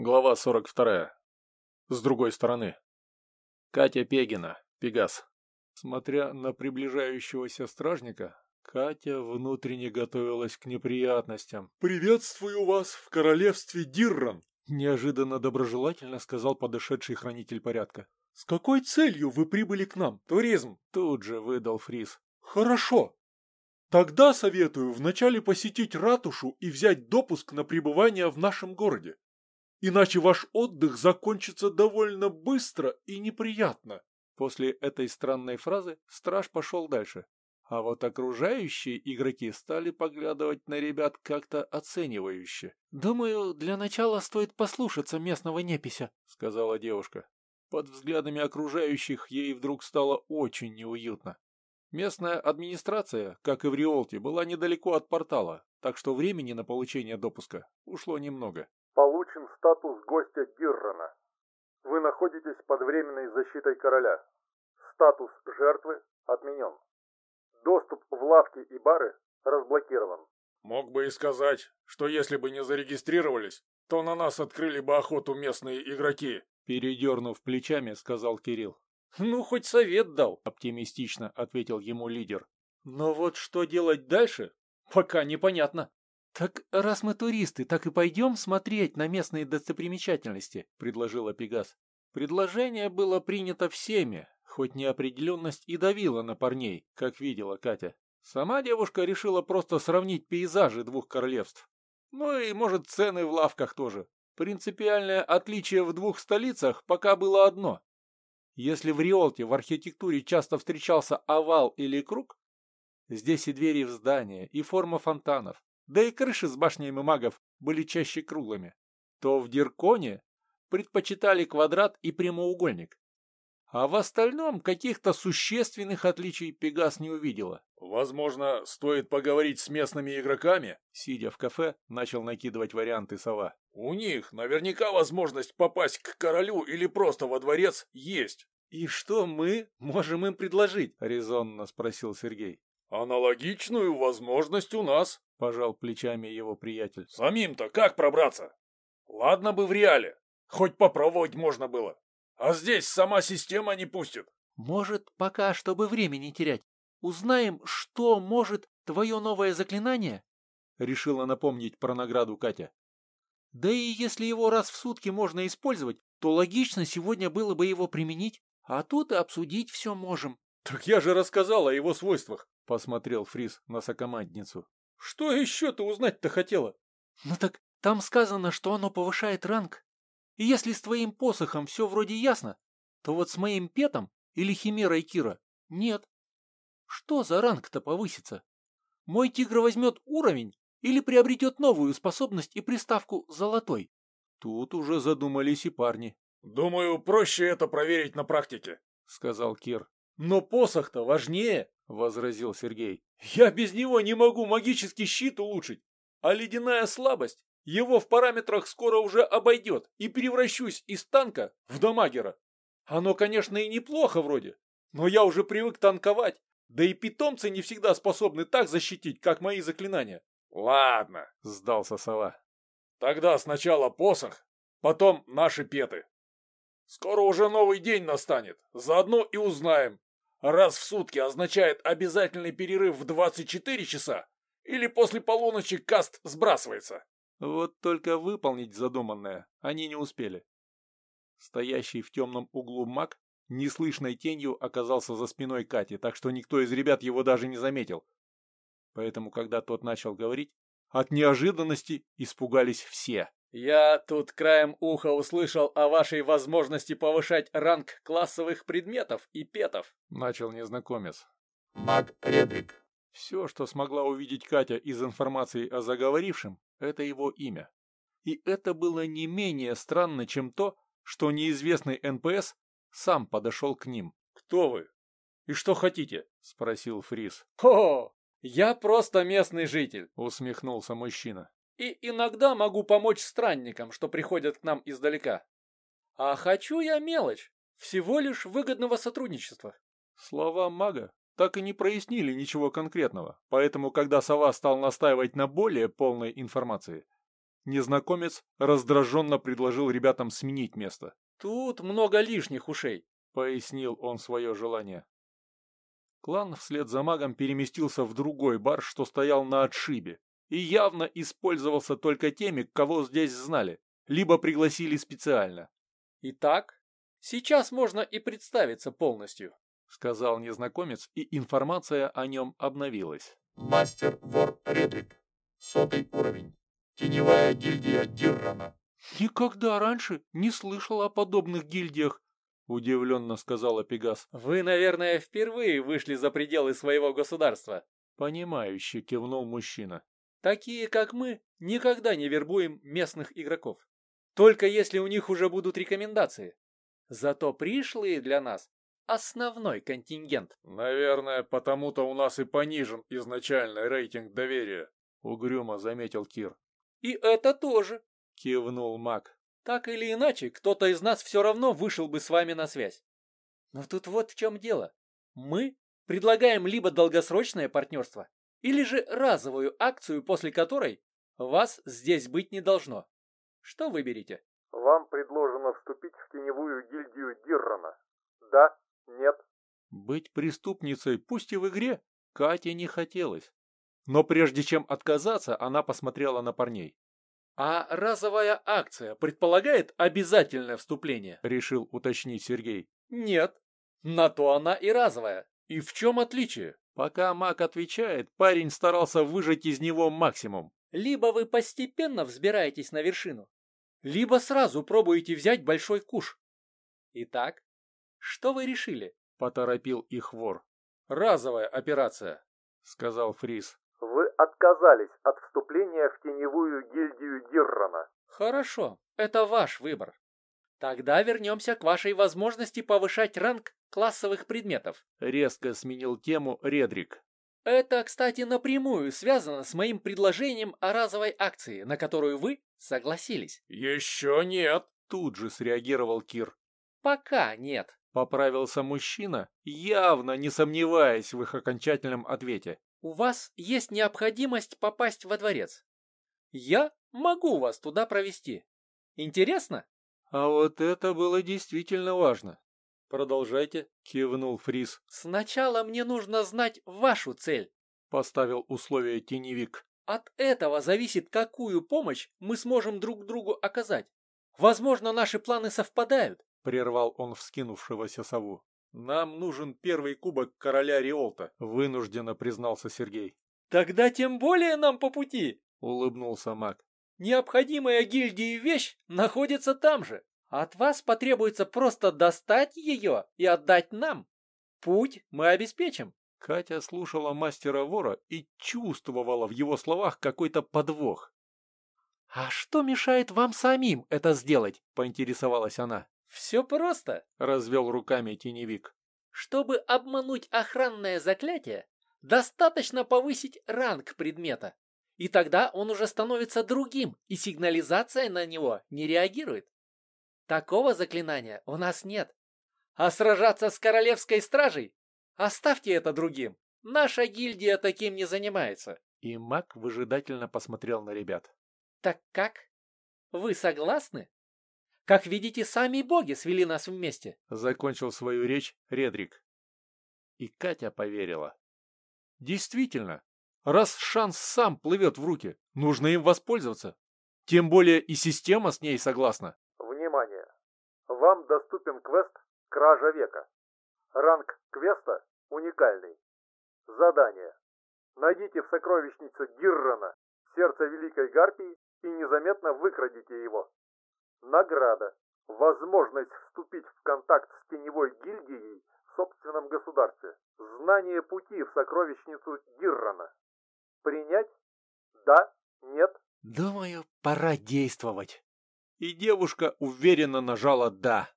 Глава 42. С другой стороны. Катя Пегина, Пегас. Смотря на приближающегося стражника, Катя внутренне готовилась к неприятностям. «Приветствую вас в королевстве Дирран!» Неожиданно доброжелательно сказал подошедший хранитель порядка. «С какой целью вы прибыли к нам? Туризм!» Тут же выдал Фрис. «Хорошо. Тогда советую вначале посетить ратушу и взять допуск на пребывание в нашем городе. Иначе ваш отдых закончится довольно быстро и неприятно. После этой странной фразы страж пошел дальше. А вот окружающие игроки стали поглядывать на ребят как-то оценивающе. «Думаю, для начала стоит послушаться местного непися», — сказала девушка. Под взглядами окружающих ей вдруг стало очень неуютно. Местная администрация, как и в Риолте, была недалеко от портала, так что времени на получение допуска ушло немного. Получен статус гостя Диррана. Вы находитесь под временной защитой короля. Статус жертвы отменен. Доступ в лавки и бары разблокирован. Мог бы и сказать, что если бы не зарегистрировались, то на нас открыли бы охоту местные игроки. Передернув плечами, сказал Кирилл. «Ну, хоть совет дал», — оптимистично ответил ему лидер. «Но вот что делать дальше, пока непонятно». «Так раз мы туристы, так и пойдем смотреть на местные достопримечательности», — предложила Пегас. Предложение было принято всеми, хоть неопределенность и давила на парней, как видела Катя. Сама девушка решила просто сравнить пейзажи двух королевств. Ну и, может, цены в лавках тоже. Принципиальное отличие в двух столицах пока было одно. Если в Риолте в архитектуре часто встречался овал или круг, здесь и двери в здания, и форма фонтанов, да и крыши с башнями магов были чаще круглыми, то в Дирконе предпочитали квадрат и прямоугольник. А в остальном каких-то существенных отличий Пегас не увидела. «Возможно, стоит поговорить с местными игроками?» Сидя в кафе, начал накидывать варианты сова. «У них наверняка возможность попасть к королю или просто во дворец есть». «И что мы можем им предложить?» — резонно спросил Сергей. «Аналогичную возможность у нас», — пожал плечами его приятель. «Самим-то как пробраться? Ладно бы в реале, хоть попробовать можно было. А здесь сама система не пустит. Может, пока, чтобы времени терять, узнаем, что может твое новое заклинание? Решила напомнить про награду Катя. Да и если его раз в сутки можно использовать, то логично сегодня было бы его применить, а тут обсудить все можем. Так я же рассказал о его свойствах, посмотрел Фрис на сокомандницу. Что еще ты узнать-то хотела? Ну так там сказано, что оно повышает ранг и если с твоим посохом все вроде ясно, то вот с моим петом или химерой Кира нет. Что за ранг-то повысится? Мой тигр возьмет уровень или приобретет новую способность и приставку «золотой»? Тут уже задумались и парни. «Думаю, проще это проверить на практике», — сказал Кир. «Но посох-то важнее», — возразил Сергей. «Я без него не могу магический щит улучшить, а ледяная слабость его в параметрах скоро уже обойдет и превращусь из танка в дамагера. Оно, конечно, и неплохо вроде, но я уже привык танковать, да и питомцы не всегда способны так защитить, как мои заклинания. Ладно, сдался сова. Тогда сначала посох, потом наши петы. Скоро уже новый день настанет, заодно и узнаем, раз в сутки означает обязательный перерыв в 24 часа или после полуночи каст сбрасывается. Вот только выполнить задуманное они не успели. Стоящий в темном углу маг неслышной тенью оказался за спиной Кати, так что никто из ребят его даже не заметил. Поэтому, когда тот начал говорить, от неожиданности испугались все. «Я тут краем уха услышал о вашей возможности повышать ранг классовых предметов и петов», — начал незнакомец. «Маг Редрик». Все, что смогла увидеть Катя из информации о заговорившем, это его имя. И это было не менее странно, чем то, что неизвестный НПС сам подошел к ним. «Кто вы? И что хотите?» — спросил Фрис. «О, я просто местный житель», — усмехнулся мужчина. «И иногда могу помочь странникам, что приходят к нам издалека. А хочу я мелочь, всего лишь выгодного сотрудничества». Слова мага так и не прояснили ничего конкретного, поэтому, когда Сова стал настаивать на более полной информации, Незнакомец раздраженно предложил ребятам сменить место. «Тут много лишних ушей», — пояснил он свое желание. Клан вслед за магом переместился в другой бар, что стоял на отшибе, и явно использовался только теми, кого здесь знали, либо пригласили специально. «Итак, сейчас можно и представиться полностью», — сказал незнакомец, и информация о нем обновилась. «Мастер-вор Редрик, сотый уровень, теневая гильдия Диррана». «Никогда раньше не слышал о подобных гильдиях», — удивленно сказала Пегас. «Вы, наверное, впервые вышли за пределы своего государства», — понимающе кивнул мужчина. «Такие, как мы, никогда не вербуем местных игроков. Только если у них уже будут рекомендации. Зато пришлые для нас основной контингент. Наверное, потому-то у нас и понижен изначальный рейтинг доверия, угрюмо заметил Кир. И это тоже, кивнул Мак. Так или иначе, кто-то из нас все равно вышел бы с вами на связь. Но тут вот в чем дело. Мы предлагаем либо долгосрочное партнерство, или же разовую акцию, после которой вас здесь быть не должно. Что выберете? Вам предложено вступить в теневую гильдию Диррана. Да? Нет? Быть преступницей, пусть и в игре, Кате не хотелось. Но прежде чем отказаться, она посмотрела на парней. «А разовая акция предполагает обязательное вступление?» – решил уточнить Сергей. «Нет. На то она и разовая. И в чем отличие?» Пока маг отвечает, парень старался выжать из него максимум. Либо вы постепенно взбираетесь на вершину, либо сразу пробуете взять большой куш. Итак, что вы решили? Поторопил их вор. Разовая операция, сказал Фрис. Вы отказались от вступления в теневую гильдию Диррана. Хорошо, это ваш выбор. Тогда вернемся к вашей возможности повышать ранг классовых предметов. Резко сменил тему Редрик. Это, кстати, напрямую связано с моим предложением о разовой акции, на которую вы согласились. Еще нет, тут же среагировал Кир. Пока нет. Поправился мужчина, явно не сомневаясь в их окончательном ответе. У вас есть необходимость попасть во дворец. Я могу вас туда провести. Интересно? А вот это было действительно важно. Продолжайте, кивнул Фрис. Сначала мне нужно знать вашу цель, поставил условие теневик. От этого зависит, какую помощь мы сможем друг другу оказать. Возможно, наши планы совпадают, прервал он вскинувшегося сову. Нам нужен первый кубок короля Риолта, вынужденно признался Сергей. Тогда тем более нам по пути, улыбнулся маг. Необходимая гильдии вещь находится там же. От вас потребуется просто достать ее и отдать нам. Путь мы обеспечим. Катя слушала мастера вора и чувствовала в его словах какой-то подвох. «А что мешает вам самим это сделать?» – поинтересовалась она. «Все просто», – развел руками теневик. «Чтобы обмануть охранное заклятие, достаточно повысить ранг предмета, и тогда он уже становится другим, и сигнализация на него не реагирует. Такого заклинания у нас нет. А сражаться с королевской стражей? Оставьте это другим. Наша гильдия таким не занимается. И маг выжидательно посмотрел на ребят. Так как? Вы согласны? Как видите, сами боги свели нас вместе. Закончил свою речь Редрик. И Катя поверила. Действительно, раз шанс сам плывет в руки, нужно им воспользоваться. Тем более и система с ней согласна. Вам доступен квест «Кража века». Ранг квеста уникальный. Задание. Найдите в сокровищнице Диррана сердце Великой Гарпии и незаметно выкрадите его. Награда. Возможность вступить в контакт с теневой гильдией в собственном государстве. Знание пути в сокровищницу Диррана. Принять? Да? Нет? Думаю, пора действовать и девушка уверенно нажала «да».